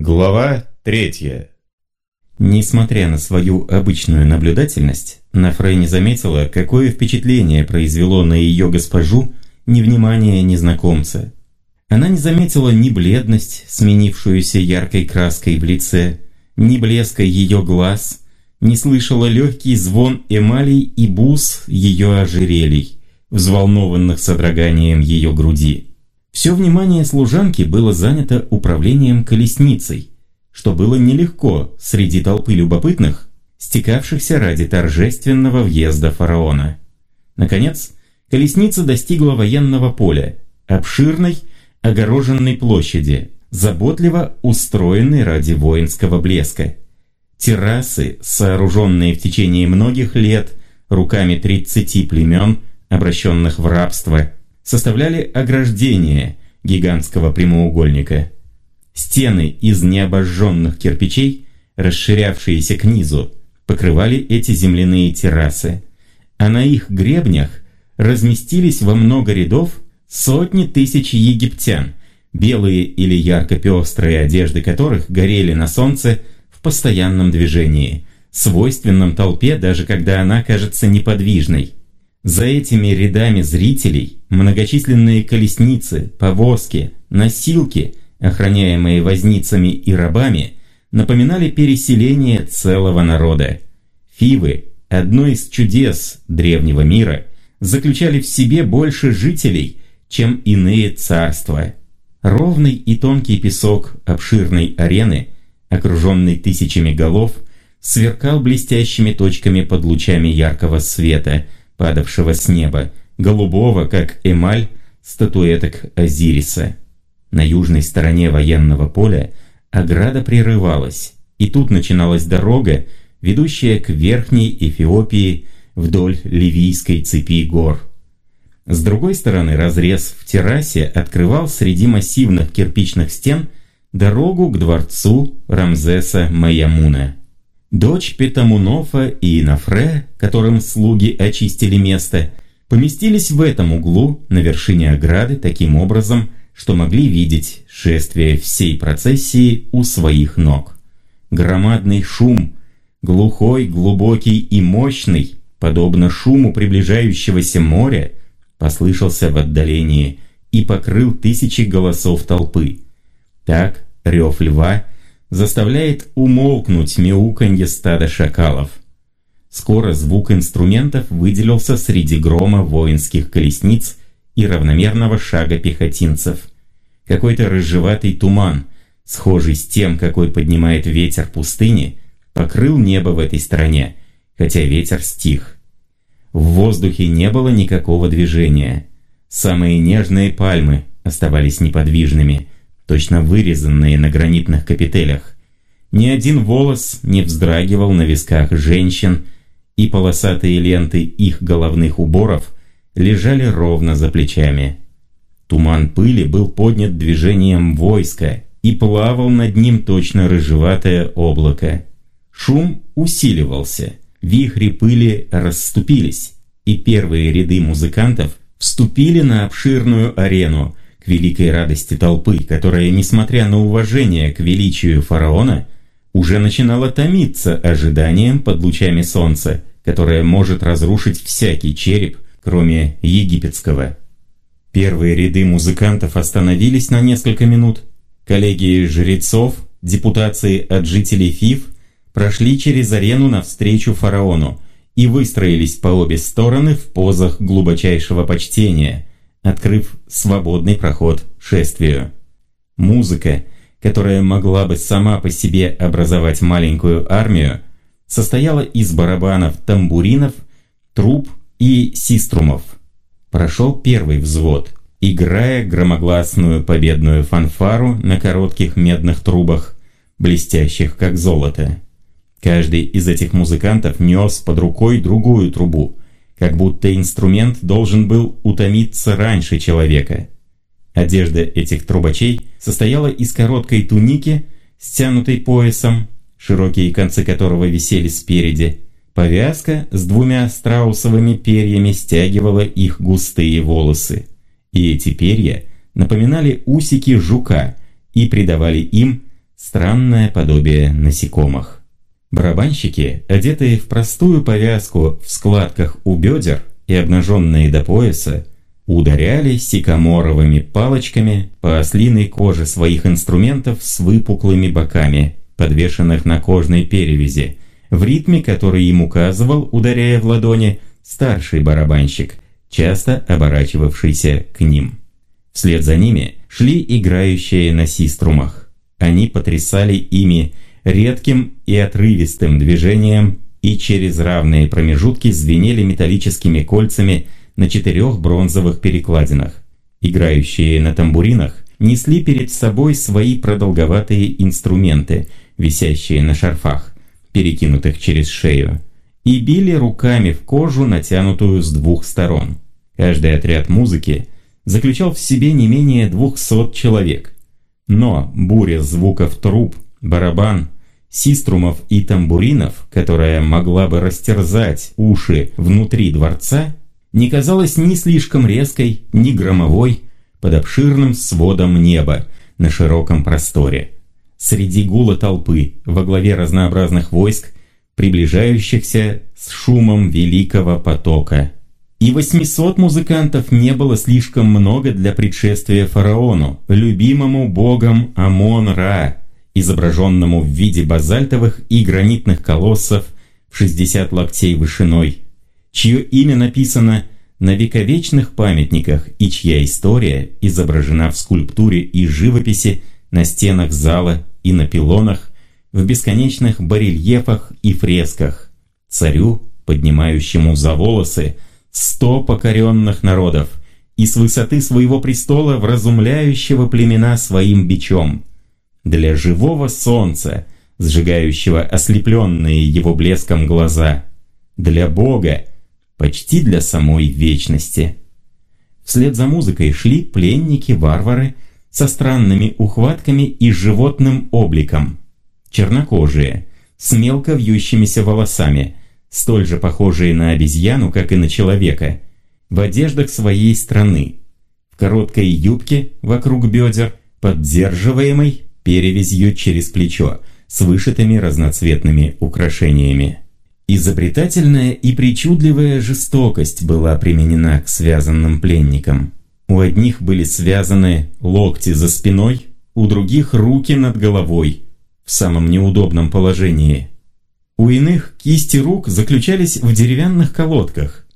Глава третья. Несмотря на свою обычную наблюдательность, Нафре не заметила, какое впечатление произвело на ее госпожу невнимание незнакомца. Она не заметила ни бледность, сменившуюся яркой краской в лице, ни блеска ее глаз, не слышала легкий звон эмалей и бус ее ожерелий, взволнованных содроганием ее груди. Все внимание служанки было занято управлением колесницей, что было нелегко среди толпы любопытных, стекавшихся ради торжественного въезда фараона. Наконец, колесница достигла военного поля, обширной, огороженной площади, заботливо устроенной ради воинского блеска. Террасы, сооруженные в течение многих лет руками 30 племен, обращенных в рабство, составляли ограждение гигантского прямоугольника. Стены из необожженных кирпичей, расширявшиеся к низу, покрывали эти земляные террасы, а на их гребнях разместились во много рядов сотни тысяч египтян, белые или ярко-пестрые одежды которых горели на солнце в постоянном движении, свойственном толпе, даже когда она кажется неподвижной. За этими рядами зрителей многочисленные колесницы, повозки, носилки, охраняемые возницами и рабами, напоминали переселение целого народа. Фивы, одно из чудес древнего мира, заключали в себе больше жителей, чем иные царства. Ровный и тонкий песок обширной арены, окруженный тысячами голов, сверкал блестящими точками под лучами яркого света – падавшего с неба, голубого, как эмаль, статуэток Азириса. На южной стороне военного поля ограда прерывалась, и тут начиналась дорога, ведущая к Верхней Эфиопии вдоль Ливийской цепи гор. С другой стороны разрез в террасе открывал среди массивных кирпичных стен дорогу к дворцу Рамзеса Маямуна. Дочь Петамунофа и Инафре, которым слуги очистили место, поместились в этом углу на вершине ограды таким образом, что могли видеть шествие всей процессии у своих ног. Громадный шум, глухой, глубокий и мощный, подобно шуму приближающегося моря, послышался в отдалении и покрыл тысячи голосов толпы. Так рев льва – заставляет умолкнуть мяуканье стада шакалов. Скоро звук инструментов выделился среди грома воинских колесниц и равномерного шага пехотинцев. Какой-то рыжеватый туман, схожий с тем, какой поднимает ветер пустыни, покрыл небо в этой стороне, хотя ветер стих. В воздухе не было никакого движения. Самые нежные пальмы оставались неподвижными – точно вырезанные на гранитных капителях. Ни один волос не вздрагивал на висках женщин, и полосатые ленты их головных уборов лежали ровно за плечами. Туман пыли был поднят движением войска и плавал над ним точно рыжеватое облако. Шум усиливался, вихри пыли расступились, и первые ряды музыкантов вступили на обширную арену, великой радости толпы, которая, несмотря на уважение к величию фараона, уже начинала томиться ожиданием под лучами солнца, которое может разрушить всякий череп, кроме египетского. Первые ряды музыкантов остановились на несколько минут. Коллеги жрецов, депутации от жителей Фив прошли через арену навстречу фараону и выстроились по обе стороны в позах глубочайшего почтения – открыв свободный проход шествию. Музыка, которая могла бы сама по себе образовать маленькую армию, состояла из барабанов, тамбуринов, труб и систрумов. Прошел первый взвод, играя громогласную победную фанфару на коротких медных трубах, блестящих как золото. Каждый из этих музыкантов нес под рукой другую трубу, как будто инструмент должен был утомиться раньше человека. Одежда этих трубачей состояла из короткой туники, стянутой поясом, широкие концы которого висели спереди. Повязка с двумя страусовыми перьями стягивала их густые волосы. И эти перья напоминали усики жука и придавали им странное подобие насекомых. Барабанщики, одетые в простую повязку в складках у бедер и обнаженные до пояса, ударяли сикаморовыми палочками по ослиной коже своих инструментов с выпуклыми боками, подвешенных на кожной перевязи, в ритме, который им указывал, ударяя в ладони, старший барабанщик, часто оборачивавшийся к ним. Вслед за ними шли играющие на систрумах. Они потрясали ими редким и отрывистым движением и через равные промежутки звенели металлическими кольцами на четырех бронзовых перекладинах. Играющие на тамбуринах несли перед собой свои продолговатые инструменты, висящие на шарфах, перекинутых через шею, и били руками в кожу, натянутую с двух сторон. Каждый отряд музыки заключал в себе не менее двухсот человек. Но буря звуков труб, барабан, систрумов и тамбуринов, которая могла бы растерзать уши внутри дворца, не казалась ни слишком резкой, ни громовой под обширным сводом неба на широком просторе. Среди гула толпы, во главе разнообразных войск, приближающихся с шумом великого потока. И 800 музыкантов не было слишком много для предшествия фараону, любимому богом Амон-Ра, изображенному в виде базальтовых и гранитных колоссов в 60 локтей вышиной, чье имя написано на вековечных памятниках и чья история изображена в скульптуре и живописи на стенах зала и на пилонах, в бесконечных барельефах и фресках, царю, поднимающему за волосы сто покоренных народов и с высоты своего престола вразумляющего племена своим бичом. Для живого солнца, сжигающего ослепленные его блеском глаза. Для Бога, почти для самой вечности. Вслед за музыкой шли пленники-варвары со странными ухватками и животным обликом. Чернокожие, с мелко вьющимися волосами, столь же похожие на обезьяну, как и на человека, в одеждах своей страны, в короткой юбке вокруг бедер, поддерживаемой перевязью через плечо, с вышитыми разноцветными украшениями. Изобретательная и причудливая жестокость была применена к связанным пленникам. У одних были связаны локти за спиной, у других руки над головой, в самом неудобном положении. У иных кисти рук заключались в деревянных колодках.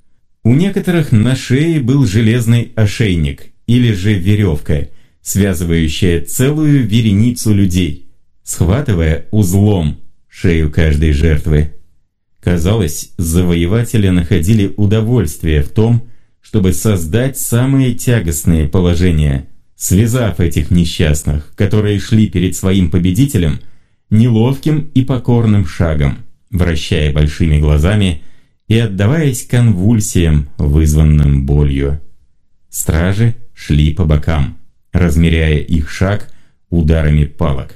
У некоторых на шее был железный ошейник или же веревка, связывающая целую вереницу людей, схватывая узлом шею каждой жертвы. Казалось, завоеватели находили удовольствие в том, чтобы создать самые тягостные положения, связав этих несчастных, которые шли перед своим победителем, неловким и покорным шагом, вращая большими глазами и отдаваясь конвульсиям, вызванным болью. Стражи шли по бокам, размеряя их шаг ударами палок.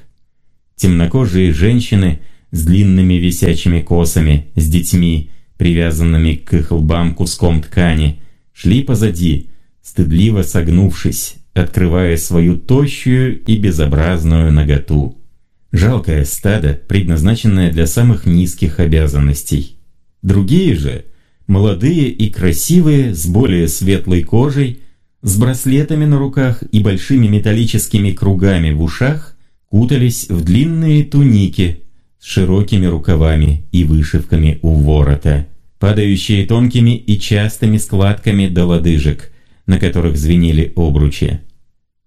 Темнокожие женщины – с длинными висячими косами, с детьми, привязанными к их лбам куском ткани, шли позади, стыдливо согнувшись, открывая свою тощую и безобразную наготу. Жалкое стадо, предназначенное для самых низких обязанностей. Другие же, молодые и красивые, с более светлой кожей, с браслетами на руках и большими металлическими кругами в ушах, кутались в длинные туники, с широкими рукавами и вышивками у ворота, падающие тонкими и частыми складками до лодыжек, на которых звенели обручи.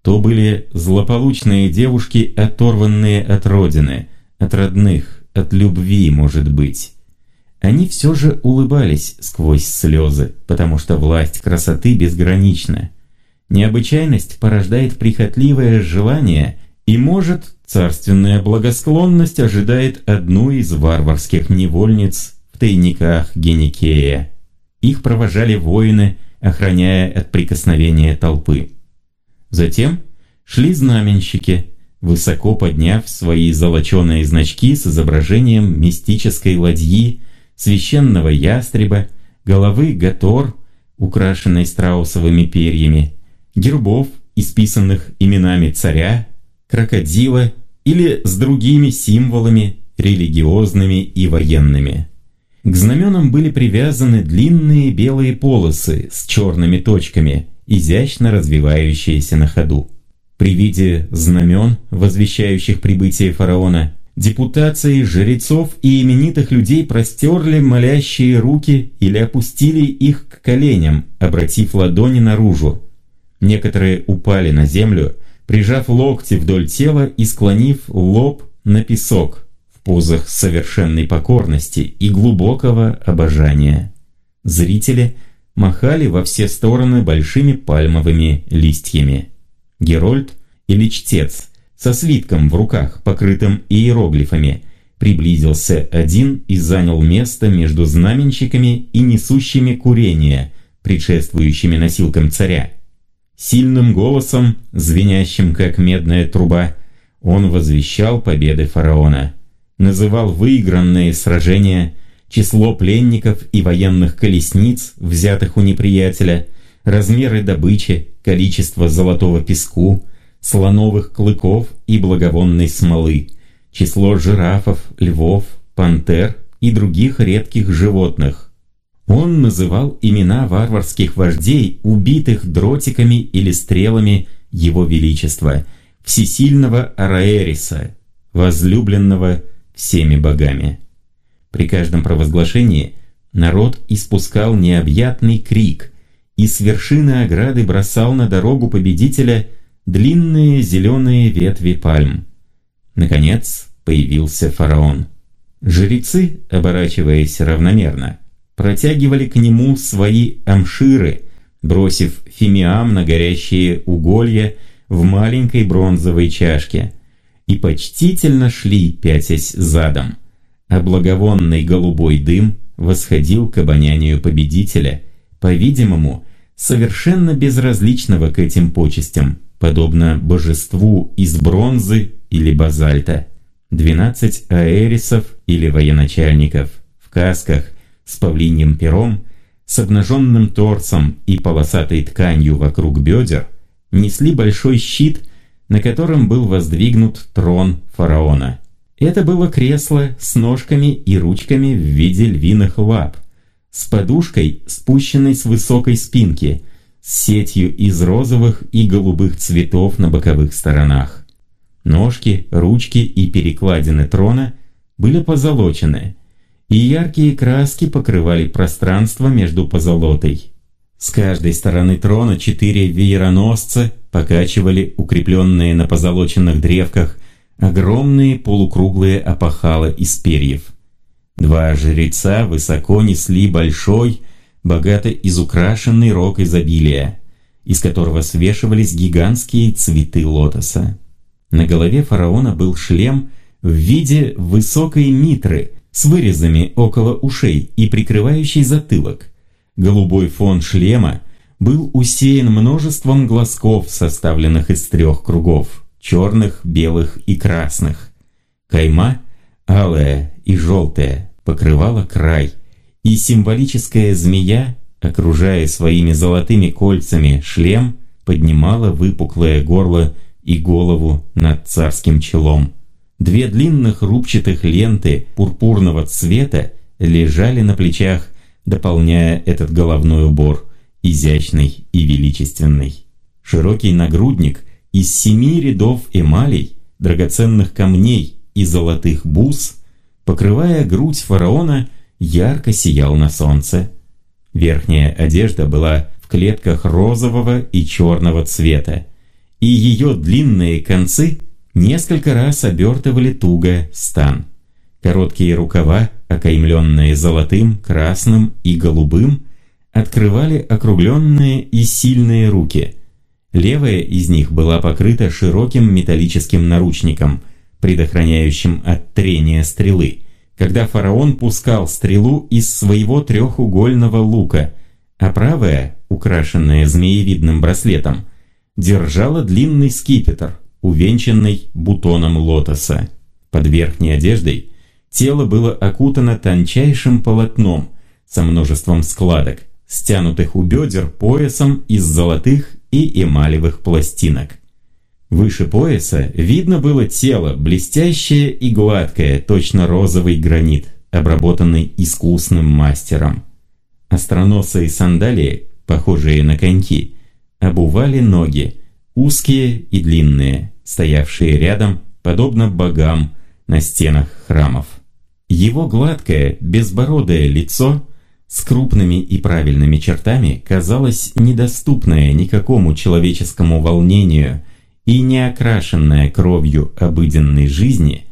То были злополучные девушки, оторванные от родины, от родных, от любви, может быть. Они все же улыбались сквозь слезы, потому что власть красоты безгранична. Необычайность порождает прихотливое желание и может Царственная благосклонность ожидает одну из варварских невольниц в тайниках Геникея. Их провожали воины, охраняя от прикосновения толпы. Затем шли знаменщики, высоко подняв свои золоченые значки с изображением мистической ладьи, священного ястреба, головы гатор, украшенной страусовыми перьями, гербов, исписанных именами царя, крокодила или с другими символами, религиозными и военными. К знаменам были привязаны длинные белые полосы с черными точками, изящно развивающиеся на ходу. При виде знамен, возвещающих прибытие фараона, депутации жрецов и именитых людей простерли молящие руки или опустили их к коленям, обратив ладони наружу. Некоторые упали на землю, прижав локти вдоль тела и склонив лоб на песок в позах совершенной покорности и глубокого обожания. Зрители махали во все стороны большими пальмовыми листьями. Герольд или чтец со свитком в руках, покрытым иероглифами, приблизился один и занял место между знаменщиками и несущими курение, предшествующими носилкам царя. Сильным голосом, звенящим как медная труба, он возвещал победы фараона, называл выигранные сражения, число пленников и военных колесниц, взятых у неприятеля, размеры добычи, количество золотого песку, слоновых клыков и благовонной смолы, число жирафов, львов, пантер и других редких животных. Он называл имена варварских вождей, убитых дротиками или стрелами Его Величества, всесильного Араэриса, возлюбленного всеми богами. При каждом провозглашении народ испускал необъятный крик и с вершины ограды бросал на дорогу победителя – длинные зеленые ветви пальм. Наконец появился фараон. Жрецы, оборачиваясь равномерно, протягивали к нему свои амширы, бросив фимиам на горящие уголья в маленькой бронзовой чашке, и почтительно шли, пятясь задом, а благовонный голубой дым восходил к обонянию победителя, по-видимому, совершенно безразличного к этим почестям подобно божеству из бронзы или базальта. 12 аэрисов или военачальников в касках с павлиньим пером, с обнаженным торсом и полосатой тканью вокруг бедер несли большой щит, на котором был воздвигнут трон фараона. Это было кресло с ножками и ручками в виде львиных лап, с подушкой, спущенной с высокой спинки – с сетью из розовых и голубых цветов на боковых сторонах. Ножки, ручки и перекладины трона были позолочены, и яркие краски покрывали пространство между позолотой. С каждой стороны трона четыре веероносца покачивали укрепленные на позолоченных древках огромные полукруглые опахала из перьев. Два жреца высоко несли большой, богато изукрашенный рог изобилия, из которого свешивались гигантские цветы лотоса. На голове фараона был шлем в виде высокой митры с вырезами около ушей и прикрывающий затылок. Голубой фон шлема был усеян множеством глазков, составленных из трех кругов – черных, белых и красных. Кайма, алая и желтая, покрывала край – и символическая змея, окружая своими золотыми кольцами шлем, поднимала выпуклое горло и голову над царским челом. Две длинных рубчатых ленты пурпурного цвета лежали на плечах, дополняя этот головной убор, изящный и величественный. Широкий нагрудник из семи рядов эмалей, драгоценных камней и золотых бус, покрывая грудь фараона, ярко сиял на солнце. Верхняя одежда была в клетках розового и черного цвета, и ее длинные концы несколько раз обертывали туго стан. Короткие рукава, окаймленные золотым, красным и голубым, открывали округленные и сильные руки. Левая из них была покрыта широким металлическим наручником, предохраняющим от трения стрелы, когда фараон пускал стрелу из своего трехугольного лука, а правая, украшенная змеевидным браслетом, держала длинный скипетр, увенчанный бутоном лотоса. Под верхней одеждой тело было окутано тончайшим полотном со множеством складок, стянутых у бедер поясом из золотых и эмалевых пластинок. Выше пояса видно было тело, блестящее и гладкое, точно розовый гранит, обработанный искусным мастером. Остроносые сандалии, похожие на коньки, обували ноги, узкие и длинные, стоявшие рядом, подобно богам на стенах храмов. Его гладкое, безбородое лицо с крупными и правильными чертами казалось недоступное никакому человеческому волнению и не окрашенное кровью обыденной жизни,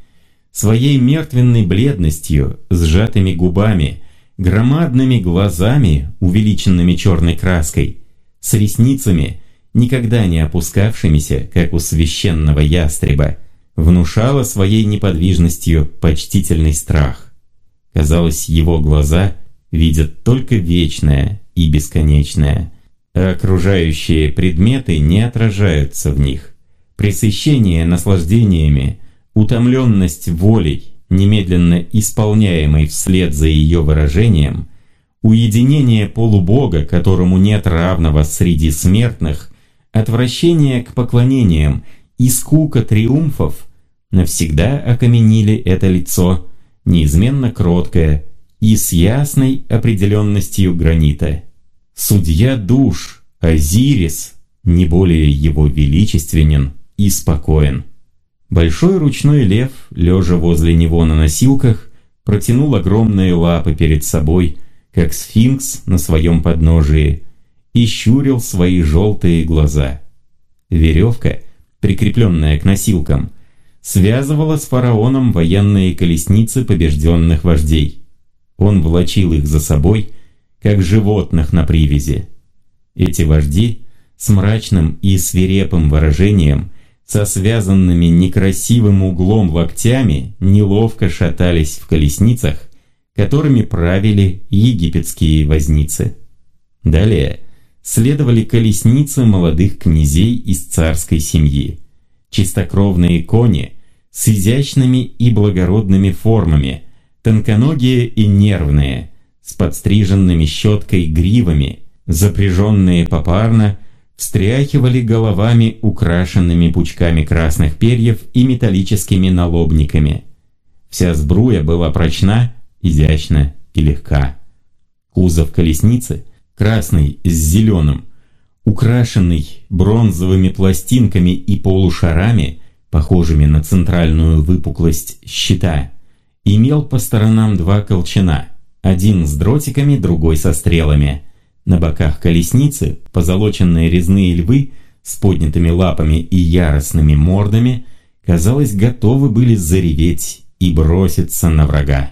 своей мертвенной бледностью, сжатыми губами, громадными глазами, увеличенными черной краской, с ресницами, никогда не опускавшимися, как у священного ястреба, внушало своей неподвижностью почтительный страх. Казалось, его глаза видят только вечное и бесконечное, а окружающие предметы не отражаются в них. Пресыщение наслаждениями, утомленность волей, немедленно исполняемой вслед за ее выражением, уединение полубога, которому нет равного среди смертных, отвращение к поклонениям и скука триумфов навсегда окаменили это лицо, неизменно кроткое и с ясной определенностью гранита. Судья душ, Азирис, не более его величественен и спокоен. Большой ручной лев, лежа возле него на носилках, протянул огромные лапы перед собой, как сфинкс на своем подножии, и щурил свои желтые глаза. Веревка, прикрепленная к носилкам, связывала с фараоном военные колесницы побежденных вождей. Он влачил их за собой, как животных на привязи. Эти вожди с мрачным и свирепым выражением, со связанными некрасивым углом локтями, неловко шатались в колесницах, которыми правили египетские возницы. Далее следовали колесницы молодых князей из царской семьи, чистокровные кони с изящными и благородными формами, тонконогие и нервные, с подстриженными щеткой гривами, запряженные попарно, встряхивали головами, украшенными пучками красных перьев и металлическими налобниками. Вся сбруя была прочна, изящна и легка. Кузов колесницы, красный с зеленым, украшенный бронзовыми пластинками и полушарами, похожими на центральную выпуклость щита, имел по сторонам два колчана, один с дротиками, другой со стрелами – на боках колесницы позолоченные резные львы с поднятыми лапами и яростными мордами, казалось, готовы были зареветь и броситься на врага.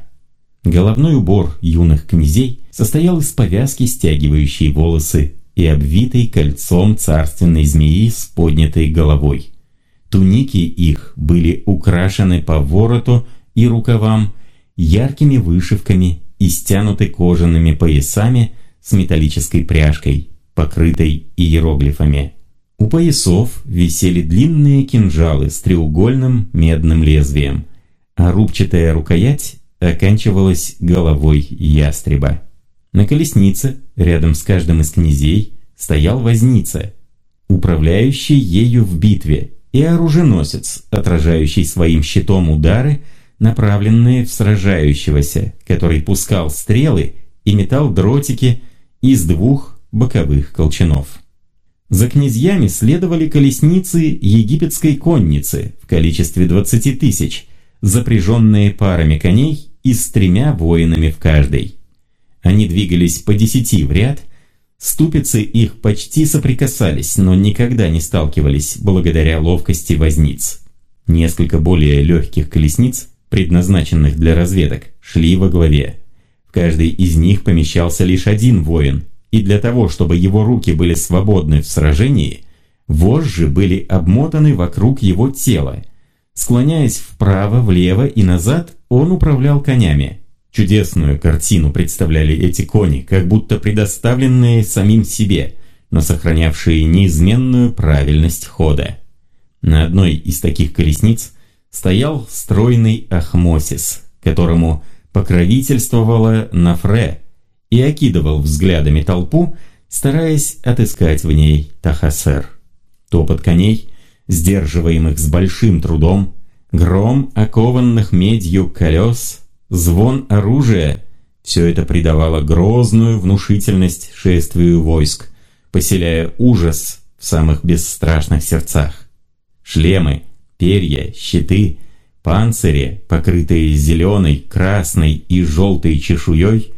Головной убор юных князей состоял из повязки, стягивающей волосы, и обвитой кольцом царственной змеи с поднятой головой. Туники их были украшены по вороту и рукавам яркими вышивками и стянуты кожаными поясами с металлической пряжкой, покрытой иероглифами. У поясов висели длинные кинжалы с треугольным медным лезвием, а рубчатая рукоять оканчивалась головой ястреба. На колеснице, рядом с каждым из князей, стоял возница, управляющий ею в битве, и оруженосец, отражающий своим щитом удары, направленные в сражающегося, который пускал стрелы и метал дротики из двух боковых колчанов. За князьями следовали колесницы египетской конницы в количестве 20 тысяч, запряженные парами коней и с тремя воинами в каждой. Они двигались по десяти в ряд, ступицы их почти соприкасались, но никогда не сталкивались благодаря ловкости возниц. Несколько более легких колесниц, предназначенных для разведок, шли во главе каждой из них помещался лишь один воин, и для того, чтобы его руки были свободны в сражении, вожжи были обмотаны вокруг его тела. Склоняясь вправо, влево и назад, он управлял конями. Чудесную картину представляли эти кони, как будто предоставленные самим себе, но сохранявшие неизменную правильность хода. На одной из таких колесниц стоял стройный Ахмосис, которому – покровительствовала Нафре и окидывал взглядами толпу, стараясь отыскать в ней Тахасер. Топот коней, сдерживаемых с большим трудом, гром окованных медью колес, звон оружия – все это придавало грозную внушительность шествию войск, поселяя ужас в самых бесстрашных сердцах. Шлемы, перья, щиты, панцири, покрытые зеленой, красной и желтой чешуей,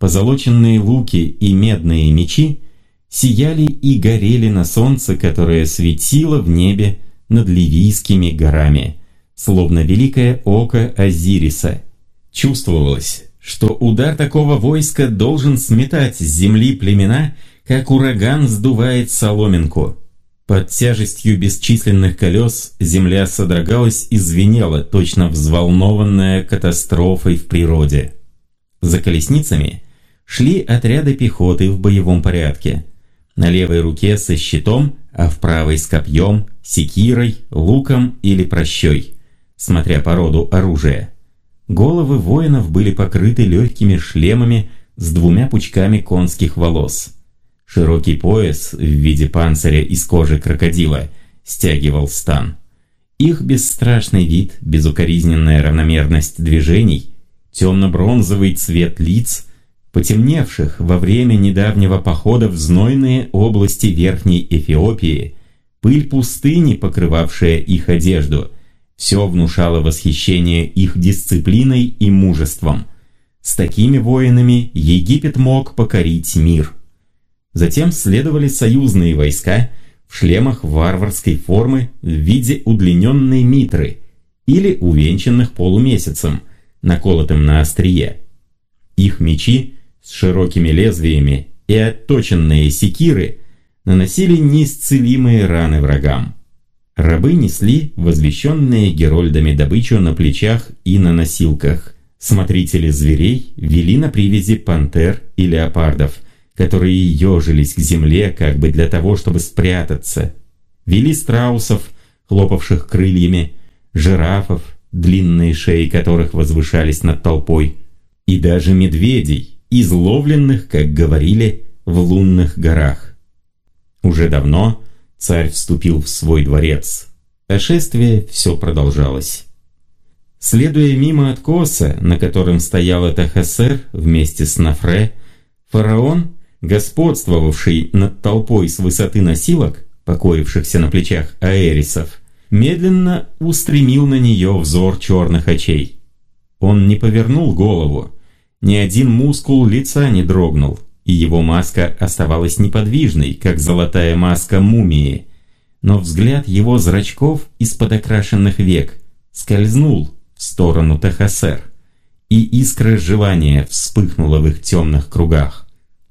позолоченные луки и медные мечи сияли и горели на солнце, которое светило в небе над Ливийскими горами, словно великое око Азириса. Чувствовалось, что удар такого войска должен сметать с земли племена, как ураган сдувает соломинку. Под тяжестью бесчисленных колес земля содрогалась и звенела, точно взволнованная катастрофой в природе. За колесницами шли отряды пехоты в боевом порядке. На левой руке со щитом, а в правой с копьем, секирой, луком или прощой, смотря по роду оружия. Головы воинов были покрыты легкими шлемами с двумя пучками конских волос. Широкий пояс в виде панциря из кожи крокодила стягивал стан. Их бесстрашный вид, безукоризненная равномерность движений, темно-бронзовый цвет лиц, потемневших во время недавнего похода в знойные области Верхней Эфиопии, пыль пустыни, покрывавшая их одежду, все внушало восхищение их дисциплиной и мужеством. С такими воинами Египет мог покорить мир. Затем следовали союзные войска в шлемах варварской формы в виде удлиненной митры или увенчанных полумесяцем, наколотым на острие. Их мечи с широкими лезвиями и отточенные секиры наносили неисцелимые раны врагам. Рабы несли возвещенные герольдами добычу на плечах и на носилках. Смотрители зверей вели на привязи пантер и леопардов – которые ежились к земле как бы для того, чтобы спрятаться. Вели страусов, хлопавших крыльями, жирафов, длинные шеи которых возвышались над толпой, и даже медведей, изловленных, как говорили, в лунных горах. Уже давно царь вступил в свой дворец, а шествие все продолжалось. Следуя мимо откоса, на котором стоял Тахасер вместе с Нафре, фараон господствовавший над толпой с высоты носилок, покоившихся на плечах аэрисов, медленно устремил на нее взор черных очей. Он не повернул голову, ни один мускул лица не дрогнул, и его маска оставалась неподвижной, как золотая маска мумии. Но взгляд его зрачков из-под окрашенных век скользнул в сторону Тахасер, и искра желания вспыхнула в их темных кругах.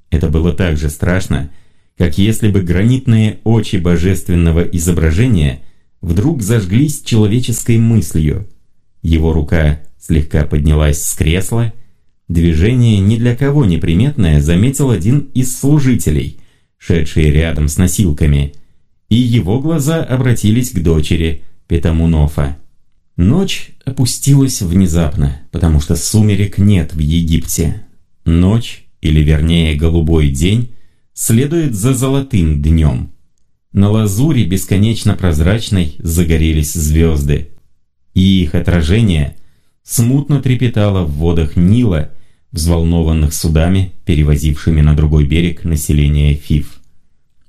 Это было так же страшно, как если бы гранитные очи божественного изображения вдруг зажглись человеческой мыслью. Его рука слегка поднялась с кресла, движение ни для кого неприметное заметил один из служителей, шедший рядом с носилками, и его глаза обратились к дочери Петамунофа. Ночь опустилась внезапно, потому что сумерек нет в Египте. Ночь или вернее голубой день, следует за золотым днем. На лазуре бесконечно прозрачной загорелись звезды, и их отражение смутно трепетало в водах Нила, взволнованных судами, перевозившими на другой берег население Фиф.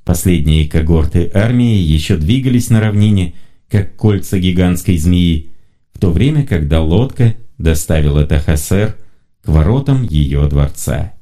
Последние когорты армии еще двигались на равнине, как кольца гигантской змеи, в то время, когда лодка доставила Тахасер к воротам ее дворца.